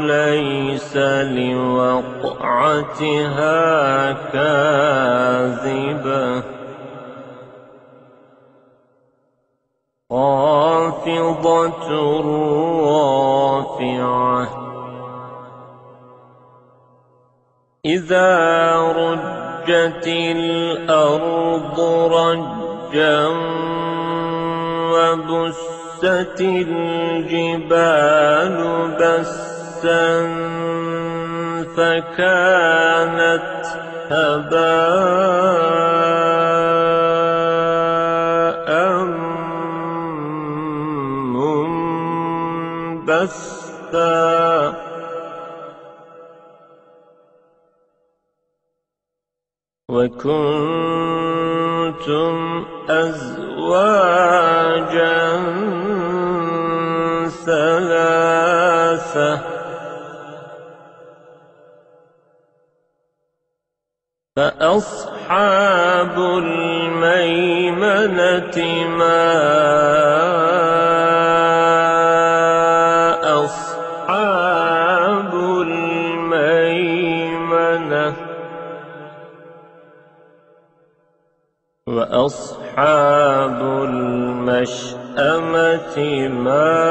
ليس لوقعتها كاذبة. خافضة رافعة. إذا رجت الأرض رجا وبست الجبال بسا فكانت هباء منبثا وكنتم أزواجا ما أصحاب الميمنة وأصحاب المشأمة ما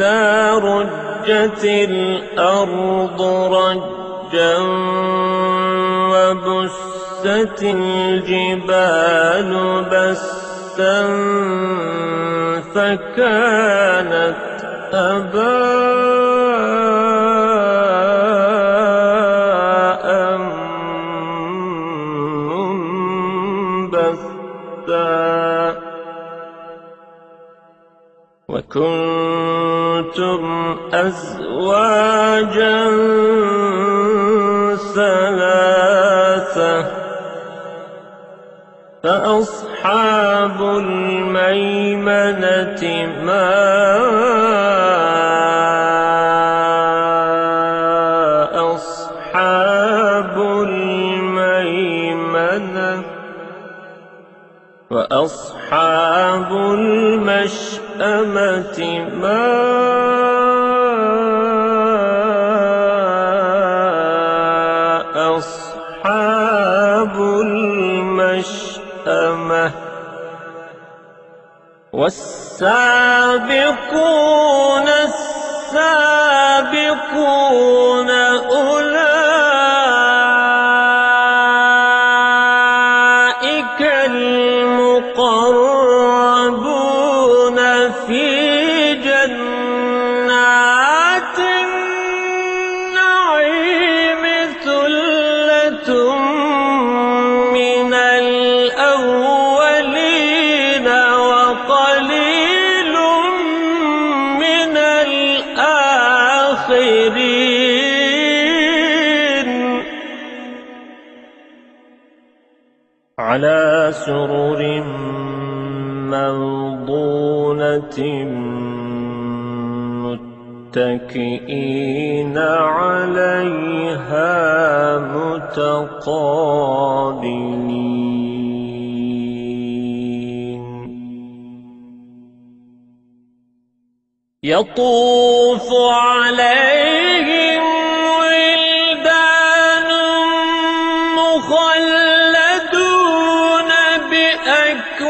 إذا رجت الأرض رجا وبست الجبال بسا فكانت أباء منبثا. وكنتم أزواجا ثلاثة فأصحاب الميمنة أصحاب المشأمة والسابقون السابقون الآخرين على سرر موضونة متكئين عليها متقابلين. يطوف عليهم ولدان مخلدون بأكواب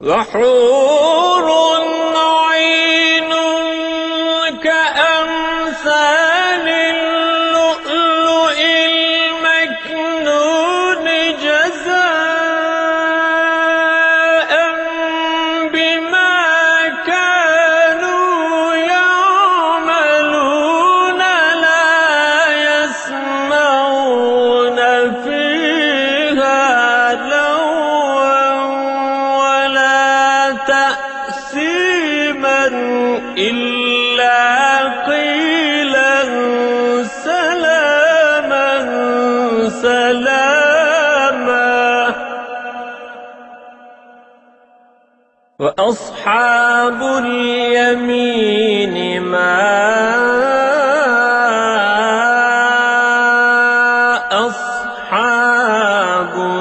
وحور إلا قيلا سلاما سلاما. وأصحاب اليمين ما أصحاب